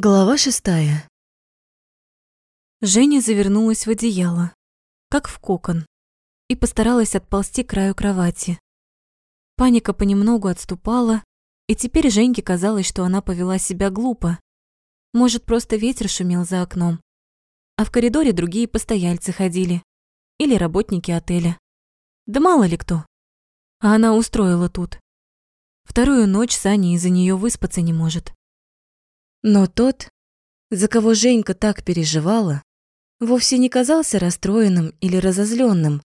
Глава шестая. Женя завернулась в одеяло, как в кокон, и постаралась отползти к краю кровати. Паника понемногу отступала, и теперь Женьке казалось, что она повела себя глупо. Может, просто ветер шумел за окном, а в коридоре другие постояльцы ходили или работники отеля. Да мало ли кто. А она устроила тут. Вторую ночь Саня из-за нее выспаться не может. Но тот, за кого Женька так переживала, вовсе не казался расстроенным или разозленным.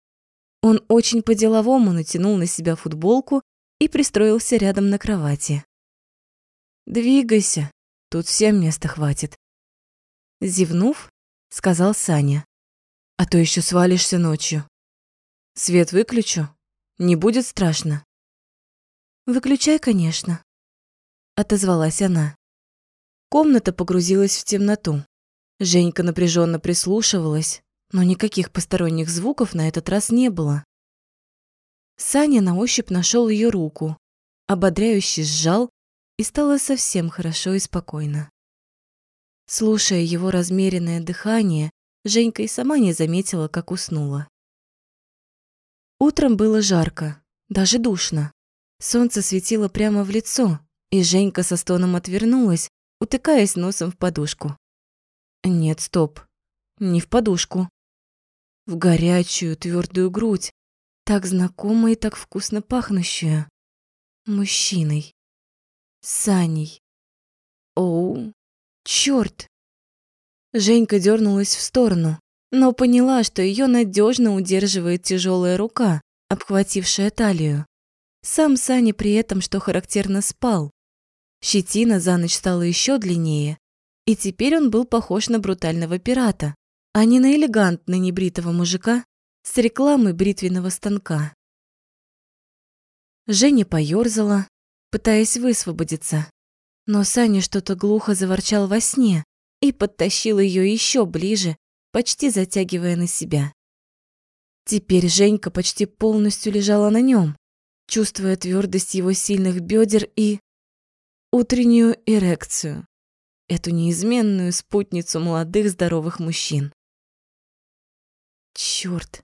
Он очень по-деловому натянул на себя футболку и пристроился рядом на кровати. «Двигайся, тут всем места хватит». Зевнув, сказал Саня. «А то еще свалишься ночью. Свет выключу, не будет страшно». «Выключай, конечно», — отозвалась она. Комната погрузилась в темноту. Женька напряженно прислушивалась, но никаких посторонних звуков на этот раз не было. Саня на ощупь нашел ее руку, ободряюще сжал, и стало совсем хорошо и спокойно. Слушая его размеренное дыхание, Женька и сама не заметила, как уснула. Утром было жарко, даже душно. Солнце светило прямо в лицо, и Женька со стоном отвернулась, утыкаясь носом в подушку. Нет, стоп. Не в подушку. В горячую, твердую грудь, так знакомо и так вкусно пахнущую. Мужчиной. Саней. Оу, чёрт. Женька дернулась в сторону, но поняла, что ее надежно удерживает тяжелая рука, обхватившая талию. Сам Саня при этом, что характерно, спал, Щетина за ночь стала еще длиннее, и теперь он был похож на брутального пирата, а не на элегантно небритого мужика с рекламой бритвенного станка. Женя поёрзала, пытаясь высвободиться, но Саня что-то глухо заворчал во сне и подтащил ее еще ближе, почти затягивая на себя. Теперь Женька почти полностью лежала на нем, чувствуя твердость его сильных бедер и утреннюю эрекцию, эту неизменную спутницу молодых здоровых мужчин. Чёрт.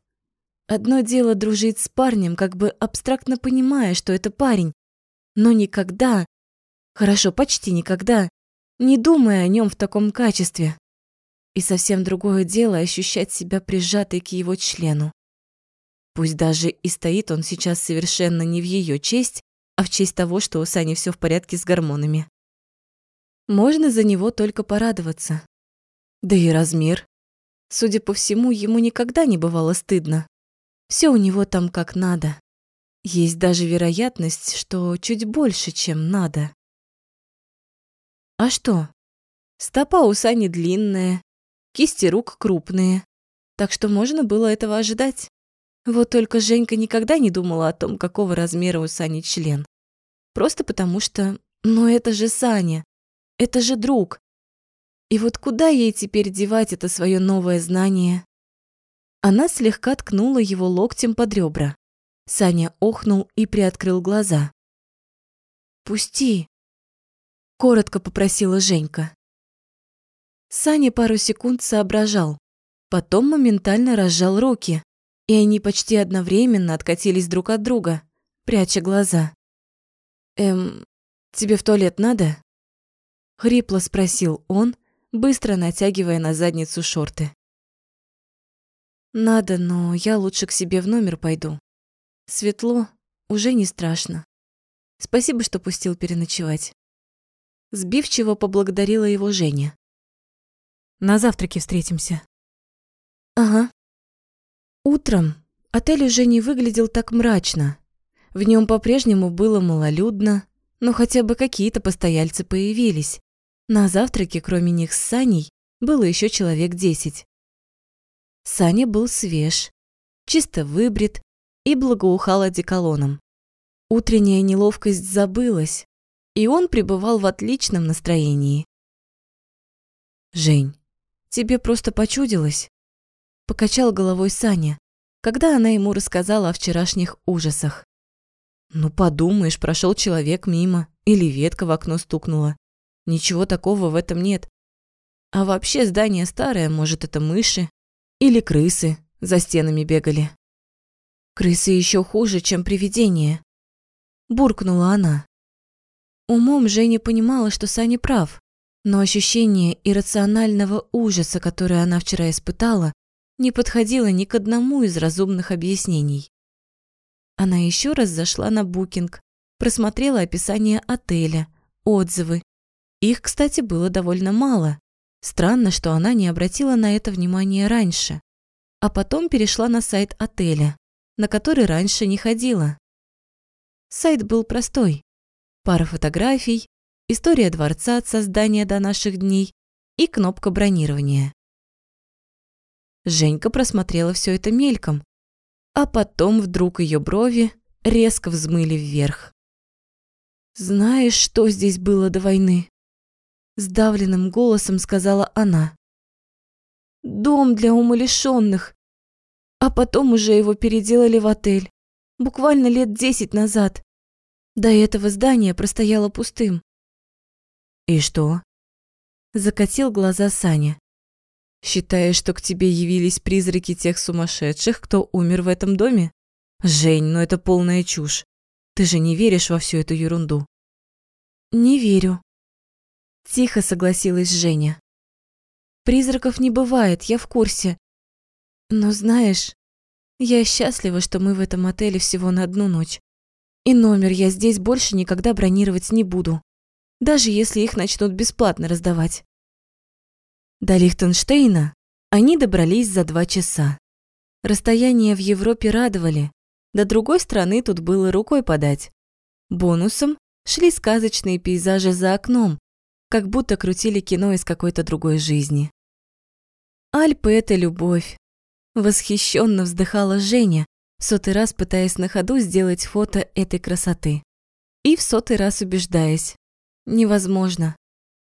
Одно дело дружить с парнем, как бы абстрактно понимая, что это парень, но никогда, хорошо, почти никогда, не думая о нем в таком качестве. И совсем другое дело ощущать себя прижатой к его члену. Пусть даже и стоит он сейчас совершенно не в ее честь, а в честь того, что у Сани все в порядке с гормонами. Можно за него только порадоваться. Да и размер. Судя по всему, ему никогда не бывало стыдно. Все у него там как надо. Есть даже вероятность, что чуть больше, чем надо. А что? Стопа у Сани длинная, кисти рук крупные, так что можно было этого ожидать. Вот только Женька никогда не думала о том, какого размера у Сани член. Просто потому что... Ну это же Саня. Это же друг. И вот куда ей теперь девать это свое новое знание? Она слегка ткнула его локтем под ребра. Саня охнул и приоткрыл глаза. «Пусти!» – коротко попросила Женька. Саня пару секунд соображал, потом моментально разжал руки, и они почти одновременно откатились друг от друга, пряча глаза. «Эм, тебе в туалет надо?» Хрипло спросил он, быстро натягивая на задницу шорты. «Надо, но я лучше к себе в номер пойду. Светло, уже не страшно. Спасибо, что пустил переночевать». Сбивчиво поблагодарила его Женя. «На завтраке встретимся». «Ага», Утром отель уже не выглядел так мрачно. В нем по-прежнему было малолюдно, но хотя бы какие-то постояльцы появились. На завтраке, кроме них с Саней, было еще человек десять. Саня был свеж, чисто выбрит и благоухал одеколоном. Утренняя неловкость забылась, и он пребывал в отличном настроении. «Жень, тебе просто почудилось?» Покачал головой Саня, когда она ему рассказала о вчерашних ужасах. Ну, подумаешь, прошел человек мимо или ветка в окно стукнула. Ничего такого в этом нет. А вообще здание старое, может, это мыши или крысы за стенами бегали. Крысы еще хуже, чем привидения. Буркнула она. Умом Женя понимала, что Саня прав, но ощущение иррационального ужаса, которое она вчера испытала, не подходило ни к одному из разумных объяснений. Она еще раз зашла на букинг, просмотрела описание отеля, отзывы. Их, кстати, было довольно мало. Странно, что она не обратила на это внимание раньше. А потом перешла на сайт отеля, на который раньше не ходила. Сайт был простой. Пара фотографий, история дворца от создания до наших дней и кнопка бронирования. Женька просмотрела все это мельком, а потом вдруг ее брови резко взмыли вверх. «Знаешь, что здесь было до войны?» Сдавленным голосом сказала она. «Дом для умалишенных. А потом уже его переделали в отель. Буквально лет десять назад. До этого здание простояло пустым». «И что?» Закатил глаза Саня. Считаешь, что к тебе явились призраки тех сумасшедших, кто умер в этом доме? Жень, ну это полная чушь. Ты же не веришь во всю эту ерунду. Не верю. Тихо согласилась Женя. Призраков не бывает, я в курсе. Но знаешь, я счастлива, что мы в этом отеле всего на одну ночь. И номер я здесь больше никогда бронировать не буду. Даже если их начнут бесплатно раздавать. До Лихтенштейна они добрались за два часа. Расстояния в Европе радовали, до другой страны тут было рукой подать. Бонусом шли сказочные пейзажи за окном, как будто крутили кино из какой-то другой жизни. Альпы – это любовь. Восхищенно вздыхала Женя, в сотый раз пытаясь на ходу сделать фото этой красоты. И в сотый раз убеждаясь – невозможно.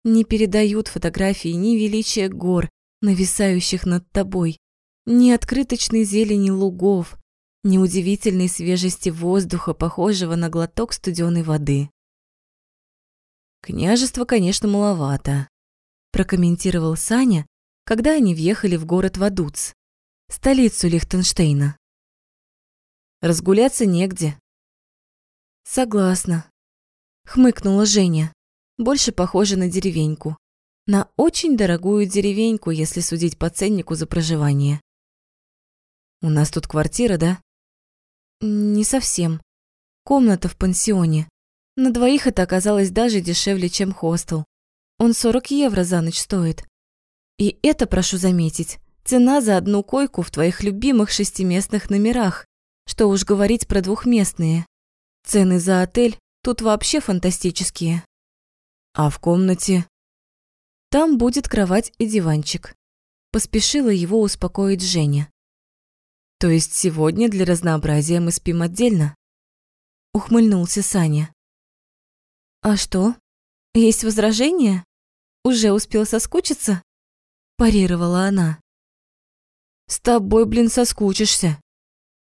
Не передают фотографии ни величия гор, нависающих над тобой, ни открыточной зелени лугов, ни удивительной свежести воздуха, похожего на глоток студеной воды. «Княжество, конечно, маловато», – прокомментировал Саня, когда они въехали в город Вадуц, столицу Лихтенштейна. «Разгуляться негде». «Согласна», – хмыкнула Женя больше похоже на деревеньку. На очень дорогую деревеньку, если судить по ценнику за проживание. У нас тут квартира, да? Не совсем. Комната в пансионе. На двоих это оказалось даже дешевле, чем хостел. Он 40 евро за ночь стоит. И это, прошу заметить, цена за одну койку в твоих любимых шестиместных номерах, что уж говорить про двухместные. Цены за отель тут вообще фантастические. А в комнате? Там будет кровать и диванчик. Поспешила его успокоить Женя. То есть сегодня для разнообразия мы спим отдельно? Ухмыльнулся Саня. А что? Есть возражения? Уже успел соскучиться? Парировала она. С тобой, блин, соскучишься.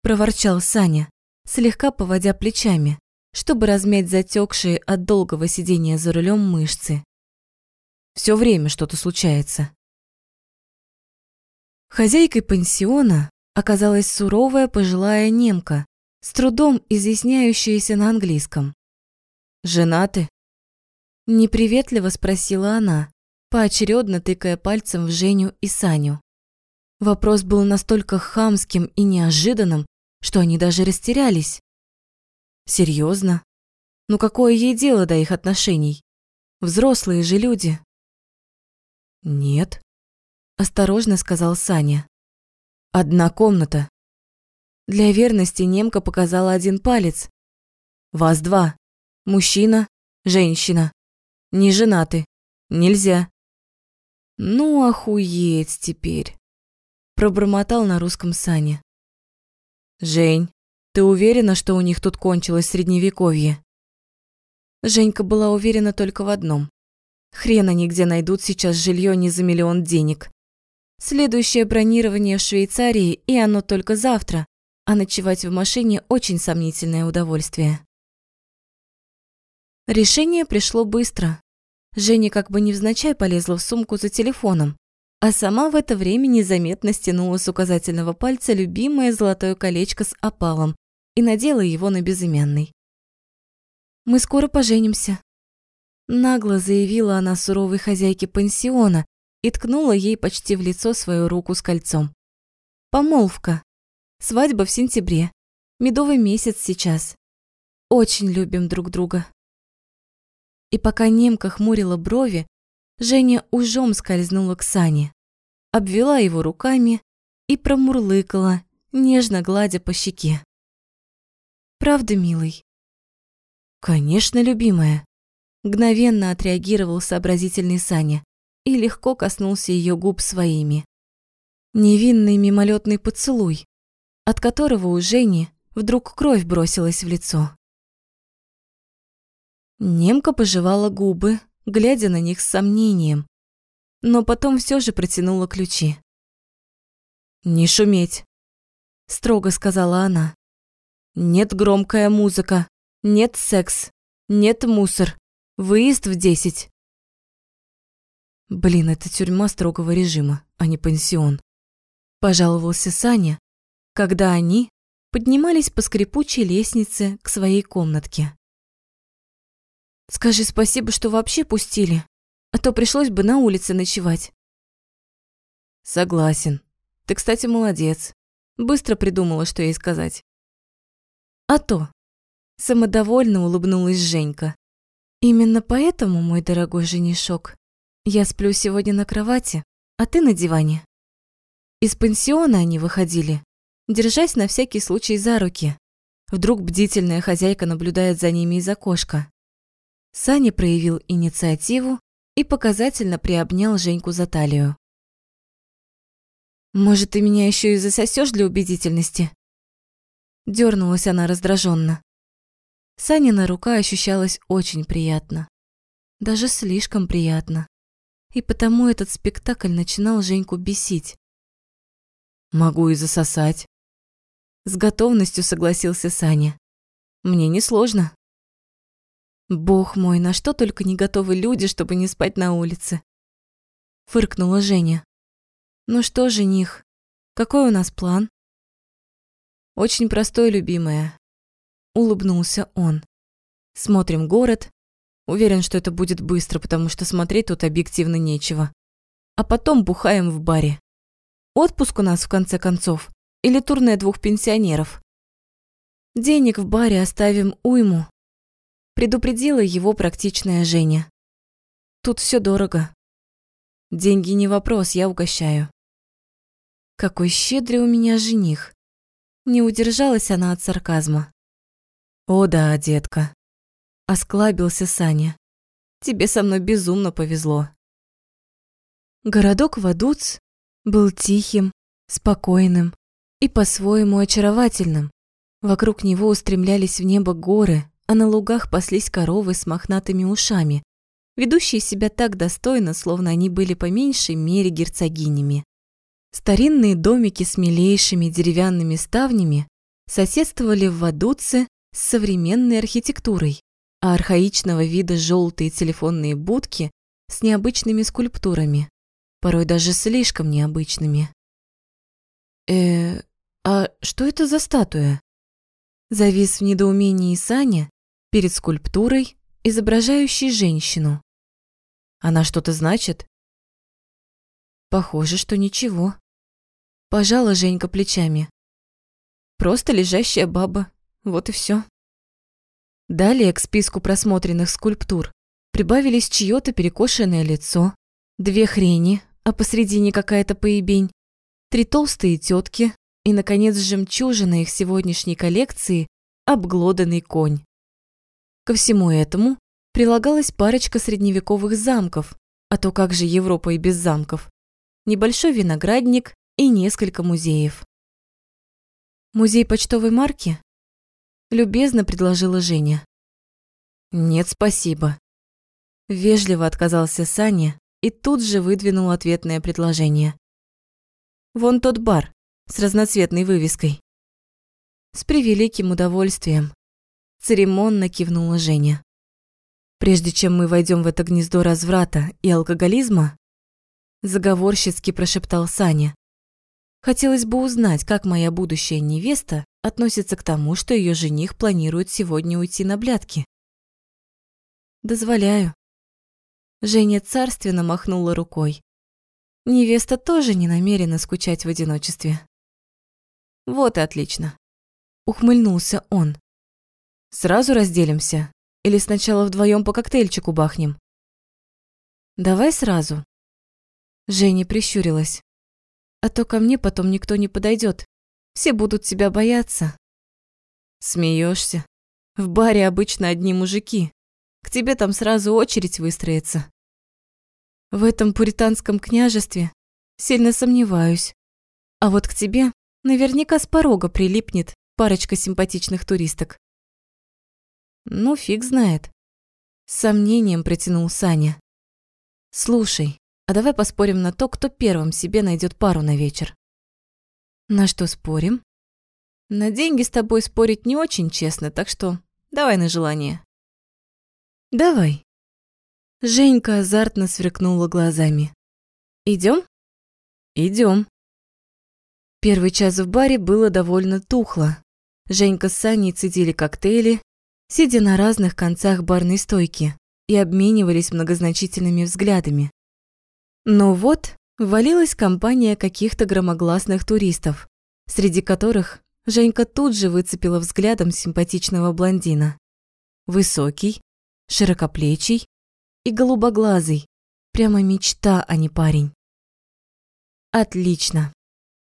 Проворчал Саня, слегка поводя плечами чтобы размять затекшие от долгого сидения за рулем мышцы. Все время что-то случается. Хозяйкой пансиона оказалась суровая пожилая немка, с трудом изъясняющаяся на английском. «Женаты?» Неприветливо спросила она, поочередно тыкая пальцем в Женю и Саню. Вопрос был настолько хамским и неожиданным, что они даже растерялись. Серьезно? Ну какое ей дело до их отношений? Взрослые же люди. Нет, осторожно сказал Саня. Одна комната. Для верности немка показала один палец. Вас два. Мужчина, женщина. Не женаты. Нельзя. Ну, охуеть теперь. Пробормотал на русском Саня. Жень, ты уверена, что у них тут кончилось средневековье? Женька была уверена только в одном. Хрена нигде найдут сейчас жилье не за миллион денег. Следующее бронирование в Швейцарии, и оно только завтра, а ночевать в машине очень сомнительное удовольствие. Решение пришло быстро. Женя как бы невзначай полезла в сумку за телефоном, а сама в это время незаметно стянула с указательного пальца любимое золотое колечко с опалом и надела его на безымянный. «Мы скоро поженимся», – нагло заявила она суровой хозяйке пансиона и ткнула ей почти в лицо свою руку с кольцом. «Помолвка. Свадьба в сентябре. Медовый месяц сейчас. Очень любим друг друга». И пока немка хмурила брови, Женя ужом скользнула к Сане, обвела его руками и промурлыкала, нежно гладя по щеке. «Правда, милый?» «Конечно, любимая», – мгновенно отреагировал сообразительный Саня и легко коснулся ее губ своими. Невинный мимолетный поцелуй, от которого у Жени вдруг кровь бросилась в лицо. Немка пожевала губы, глядя на них с сомнением, но потом все же протянула ключи. «Не шуметь», – строго сказала она. «Нет громкая музыка, нет секс, нет мусор, выезд в десять». Блин, это тюрьма строгого режима, а не пансион. Пожаловался Саня, когда они поднимались по скрипучей лестнице к своей комнатке. Скажи спасибо, что вообще пустили, а то пришлось бы на улице ночевать. Согласен. Ты, кстати, молодец. Быстро придумала, что ей сказать. А то. Самодовольно улыбнулась Женька. Именно поэтому, мой дорогой женишок, я сплю сегодня на кровати, а ты на диване. Из пансиона они выходили, держась на всякий случай за руки. Вдруг бдительная хозяйка наблюдает за ними из окошка. Саня проявил инициативу и показательно приобнял Женьку за талию. «Может, ты меня еще и засосешь для убедительности?» Дёрнулась она раздраженно. Санина рука ощущалась очень приятно. Даже слишком приятно. И потому этот спектакль начинал Женьку бесить. «Могу и засосать». С готовностью согласился Саня. «Мне несложно». Бог мой, на что только не готовы люди, чтобы не спать на улице. Фыркнула Женя. Ну что, жених, какой у нас план? Очень простой, любимая. Улыбнулся он. Смотрим город. Уверен, что это будет быстро, потому что смотреть тут объективно нечего. А потом бухаем в баре. Отпуск у нас, в конце концов. Или турне двух пенсионеров. Денег в баре оставим уйму, предупредила его практичная Женя. Тут все дорого. Деньги не вопрос, я угощаю. Какой щедрый у меня жених. Не удержалась она от сарказма. О да, детка. Осклабился Саня. Тебе со мной безумно повезло. Городок Вадуц был тихим, спокойным и по-своему очаровательным. Вокруг него устремлялись в небо горы, а на лугах паслись коровы с мохнатыми ушами, ведущие себя так достойно, словно они были по меньшей мере герцогинями. Старинные домики с милейшими деревянными ставнями соседствовали в Вадуце с современной архитектурой, а архаичного вида желтые телефонные будки с необычными скульптурами, порой даже слишком необычными. «Э, а что это за статуя?» Завис в недоумении Саня, перед скульптурой, изображающей женщину. Она что-то значит? Похоже, что ничего. Пожала Женька плечами. Просто лежащая баба. Вот и все. Далее к списку просмотренных скульптур прибавились чьё-то перекошенное лицо, две хрени, а посредине какая-то поебень, три толстые тетки и, наконец, жемчужина их сегодняшней коллекции – обглоданный конь. Ко всему этому прилагалась парочка средневековых замков, а то как же Европа и без замков, небольшой виноградник и несколько музеев. «Музей почтовой марки?» – любезно предложила Женя. «Нет, спасибо». Вежливо отказался Саня и тут же выдвинул ответное предложение. «Вон тот бар с разноцветной вывеской». С превеликим удовольствием. Церемонно кивнула Женя. Прежде чем мы войдем в это гнездо разврата и алкоголизма, заговорщицки прошептал Саня. Хотелось бы узнать, как моя будущая невеста относится к тому, что ее жених планирует сегодня уйти на блядки. Дозволяю. Женя царственно махнула рукой. Невеста тоже не намерена скучать в одиночестве. Вот и отлично. Ухмыльнулся он. Сразу разделимся? Или сначала вдвоем по коктейльчику бахнем? Давай сразу. Женя прищурилась. А то ко мне потом никто не подойдет. Все будут тебя бояться. Смеешься? В баре обычно одни мужики. К тебе там сразу очередь выстроится. В этом пуританском княжестве сильно сомневаюсь. А вот к тебе наверняка с порога прилипнет парочка симпатичных туристок. Ну, фиг знает. С сомнением протянул Саня. Слушай, а давай поспорим на то, кто первым себе найдет пару на вечер. На что спорим? На деньги с тобой спорить не очень честно, так что давай на желание. Давай. Женька азартно сверкнула глазами. Идем? Идем. Первый час в баре было довольно тухло. Женька с Саней цедили коктейли, сидя на разных концах барной стойки, и обменивались многозначительными взглядами. Но вот ввалилась компания каких-то громогласных туристов, среди которых Женька тут же выцепила взглядом симпатичного блондина. Высокий, широкоплечий и голубоглазый. Прямо мечта, а не парень. Отлично.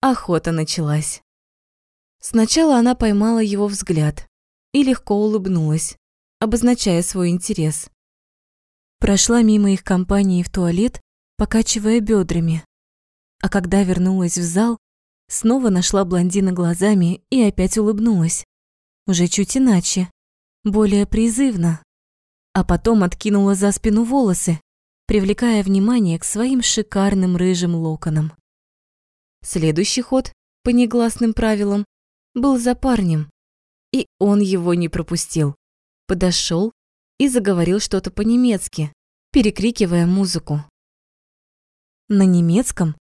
Охота началась. Сначала она поймала его взгляд и легко улыбнулась, обозначая свой интерес. Прошла мимо их компании в туалет покачивая бедрами. А когда вернулась в зал, снова нашла блондина глазами и опять улыбнулась. Уже чуть иначе, более призывно. А потом откинула за спину волосы, привлекая внимание к своим шикарным рыжим локонам. Следующий ход, по негласным правилам, был за парнем, и он его не пропустил. Подошел и заговорил что-то по-немецки, перекрикивая музыку. На немецком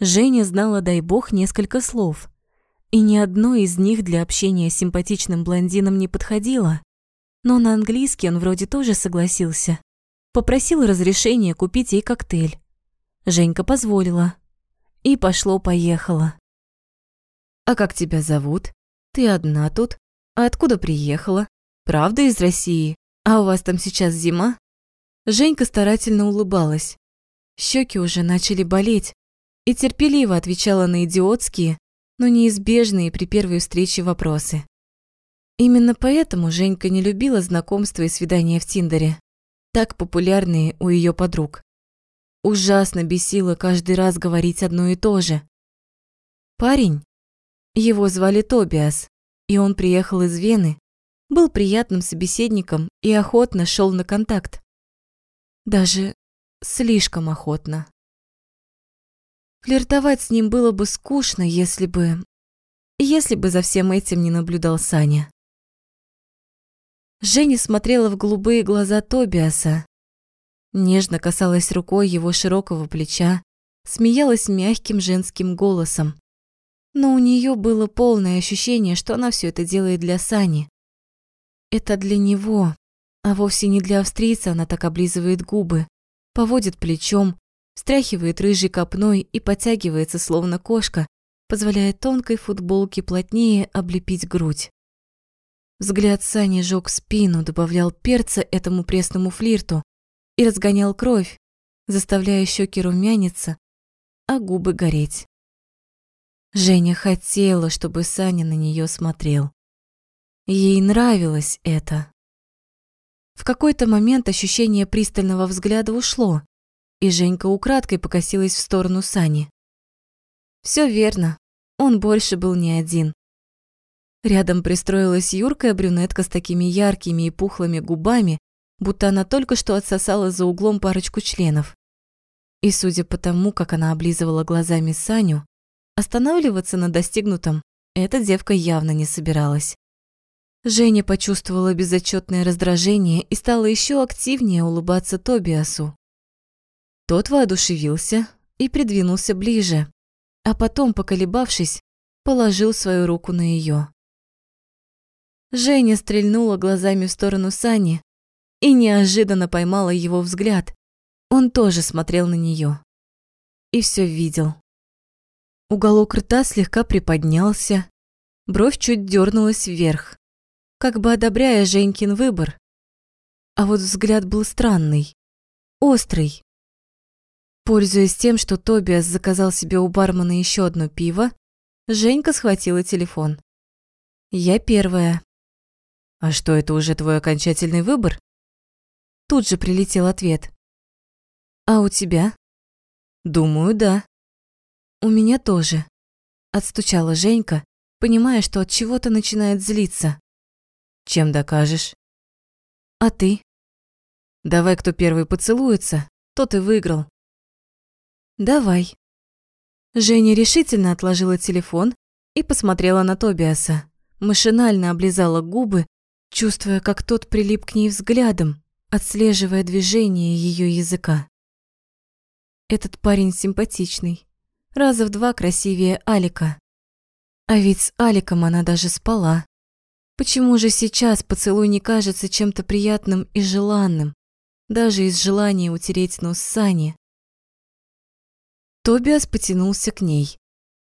Женя знала, дай бог, несколько слов, и ни одно из них для общения с симпатичным блондином не подходило. Но на английский он вроде тоже согласился. Попросил разрешения купить ей коктейль. Женька позволила. И пошло-поехало. «А как тебя зовут? Ты одна тут? А откуда приехала? Правда из России? А у вас там сейчас зима?» Женька старательно улыбалась, Щеки уже начали болеть, и терпеливо отвечала на идиотские, но неизбежные при первой встрече вопросы. Именно поэтому Женька не любила знакомства и свидания в Тиндере, так популярные у ее подруг. Ужасно бесило каждый раз говорить одно и то же. Парень, его звали Тобиас, и он приехал из Вены, был приятным собеседником и охотно шел на контакт. Даже слишком охотно. Флиртовать с ним было бы скучно, если бы... Если бы за всем этим не наблюдал Саня. Женя смотрела в голубые глаза Тобиаса, нежно касалась рукой его широкого плеча, смеялась мягким женским голосом. Но у нее было полное ощущение, что она все это делает для Сани. Это для него, а вовсе не для австрийца она так облизывает губы, поводит плечом, стряхивает рыжей копной и подтягивается, словно кошка, позволяя тонкой футболке плотнее облепить грудь. Взгляд Сани жёг спину, добавлял перца этому пресному флирту и разгонял кровь, заставляя щеки румяниться, а губы гореть. Женя хотела, чтобы Саня на нее смотрел. Ей нравилось это. В какой-то момент ощущение пристального взгляда ушло, и Женька украдкой покосилась в сторону Сани. Все верно, он больше был не один. Рядом пристроилась юркая брюнетка с такими яркими и пухлыми губами, будто она только что отсосала за углом парочку членов. И судя по тому, как она облизывала глазами Саню, останавливаться на достигнутом эта девка явно не собиралась. Женя почувствовала безотчетное раздражение и стала еще активнее улыбаться Тобиасу. Тот воодушевился и придвинулся ближе, а потом, поколебавшись, положил свою руку на ее. Женя стрельнула глазами в сторону Сани и неожиданно поймала его взгляд. Он тоже смотрел на нее и все видел. Уголок рта слегка приподнялся, бровь чуть дернулась вверх, как бы одобряя Женькин выбор. А вот взгляд был странный, острый. Пользуясь тем, что Тобиас заказал себе у бармена еще одно пиво, Женька схватила телефон. Я первая. «А что, это уже твой окончательный выбор?» Тут же прилетел ответ. «А у тебя?» «Думаю, да». «У меня тоже», – отстучала Женька, понимая, что от чего-то начинает злиться. «Чем докажешь?» «А ты?» «Давай, кто первый поцелуется, тот и выиграл». «Давай». Женя решительно отложила телефон и посмотрела на Тобиаса, машинально облизала губы, чувствуя, как тот прилип к ней взглядом, отслеживая движение ее языка. Этот парень симпатичный, раза в два красивее Алика. А ведь с Аликом она даже спала. Почему же сейчас поцелуй не кажется чем-то приятным и желанным, даже из желания утереть нос Сани? Тобиас потянулся к ней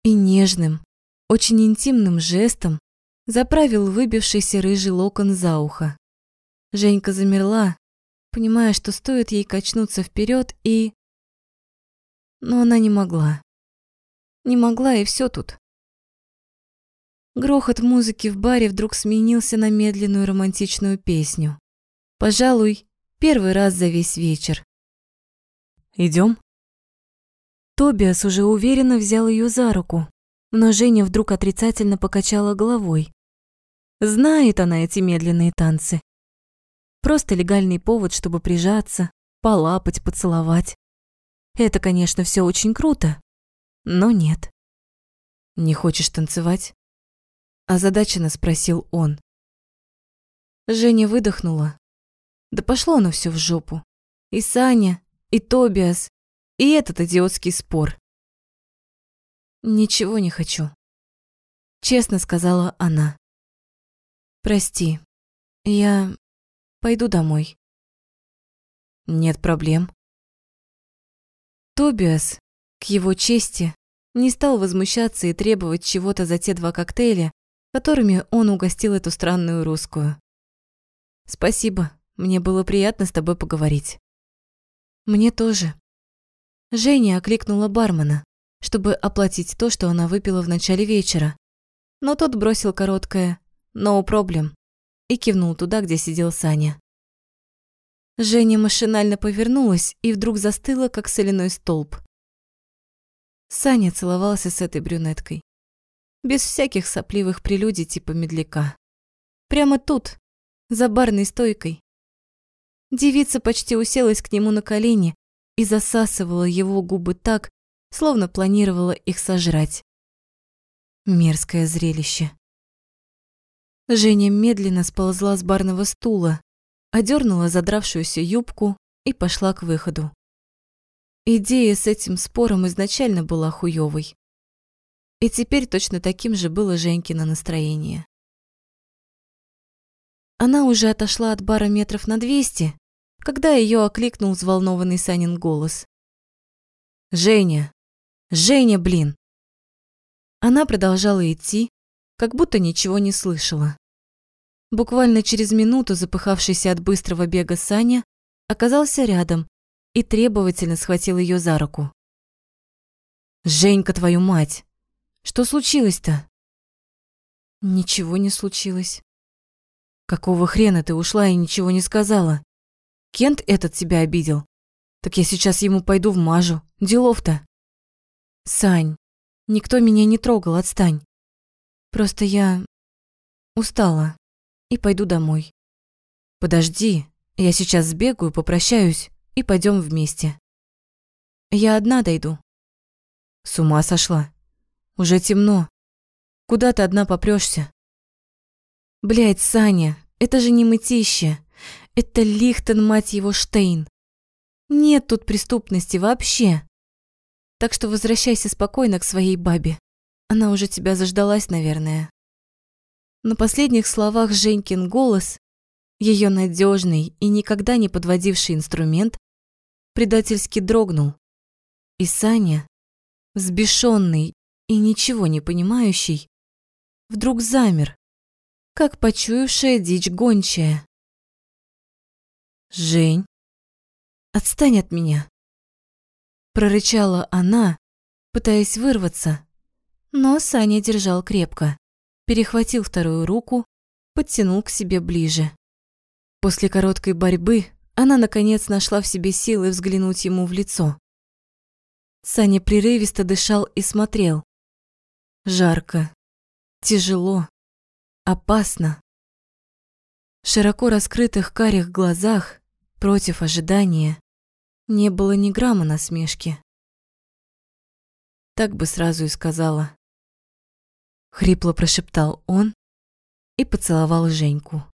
и нежным, очень интимным жестом заправил выбившийся рыжий локон за ухо. Женька замерла, понимая, что стоит ей качнуться вперед и... Но она не могла. Не могла, и все тут. Грохот музыки в баре вдруг сменился на медленную романтичную песню. Пожалуй, первый раз за весь вечер. Идем? Тобиас уже уверенно взял ее за руку, но Женя вдруг отрицательно покачала головой. Знает она эти медленные танцы. Просто легальный повод, чтобы прижаться, полапать, поцеловать. Это, конечно, все очень круто, но нет. «Не хочешь танцевать?» Озадаченно спросил он. Женя выдохнула. Да пошло оно все в жопу. И Саня, и Тобиас, и этот идиотский спор. «Ничего не хочу», — честно сказала она. «Прости, я пойду домой». «Нет проблем». Тобиас, к его чести, не стал возмущаться и требовать чего-то за те два коктейля, которыми он угостил эту странную русскую. «Спасибо, мне было приятно с тобой поговорить». «Мне тоже», Женя окликнула бармена, чтобы оплатить то, что она выпила в начале вечера. Но тот бросил короткое «no problem» и кивнул туда, где сидел Саня. Женя машинально повернулась и вдруг застыла, как соляной столб. Саня целовался с этой брюнеткой. Без всяких сопливых прелюдий типа медляка. Прямо тут, за барной стойкой. Девица почти уселась к нему на колени, и засасывала его губы так, словно планировала их сожрать. Мерзкое зрелище. Женя медленно сползла с барного стула, одернула задравшуюся юбку и пошла к выходу. Идея с этим спором изначально была хуёвой. И теперь точно таким же было Женькино настроение. Она уже отошла от бара метров на двести, когда ее окликнул взволнованный Санин голос. «Женя! Женя, блин!» Она продолжала идти, как будто ничего не слышала. Буквально через минуту запыхавшийся от быстрого бега Саня оказался рядом и требовательно схватил ее за руку. «Женька, твою мать! Что случилось-то?» «Ничего не случилось». «Какого хрена ты ушла и ничего не сказала?» Кент этот тебя обидел. Так я сейчас ему пойду в мажу. Делов-то. Сань, никто меня не трогал, отстань. Просто я устала и пойду домой. Подожди, я сейчас сбегаю, попрощаюсь и пойдем вместе. Я одна дойду. С ума сошла. Уже темно. Куда ты одна попрёшься? Блядь, Саня, это же не мытище. Это Лихтен, мать его, Штейн. Нет тут преступности вообще. Так что возвращайся спокойно к своей бабе. Она уже тебя заждалась, наверное. На последних словах Женькин голос, ее надежный и никогда не подводивший инструмент, предательски дрогнул. И Саня, взбешенный и ничего не понимающий, вдруг замер, как почуявшая дичь гончая. «Жень, отстань от меня!» Прорычала она, пытаясь вырваться, но Саня держал крепко, перехватил вторую руку, подтянул к себе ближе. После короткой борьбы она, наконец, нашла в себе силы взглянуть ему в лицо. Саня прерывисто дышал и смотрел. Жарко, тяжело, опасно. В широко раскрытых карих глазах, против ожидания, не было ни грамма насмешки. Так бы сразу и сказала. Хрипло прошептал он и поцеловал Женьку.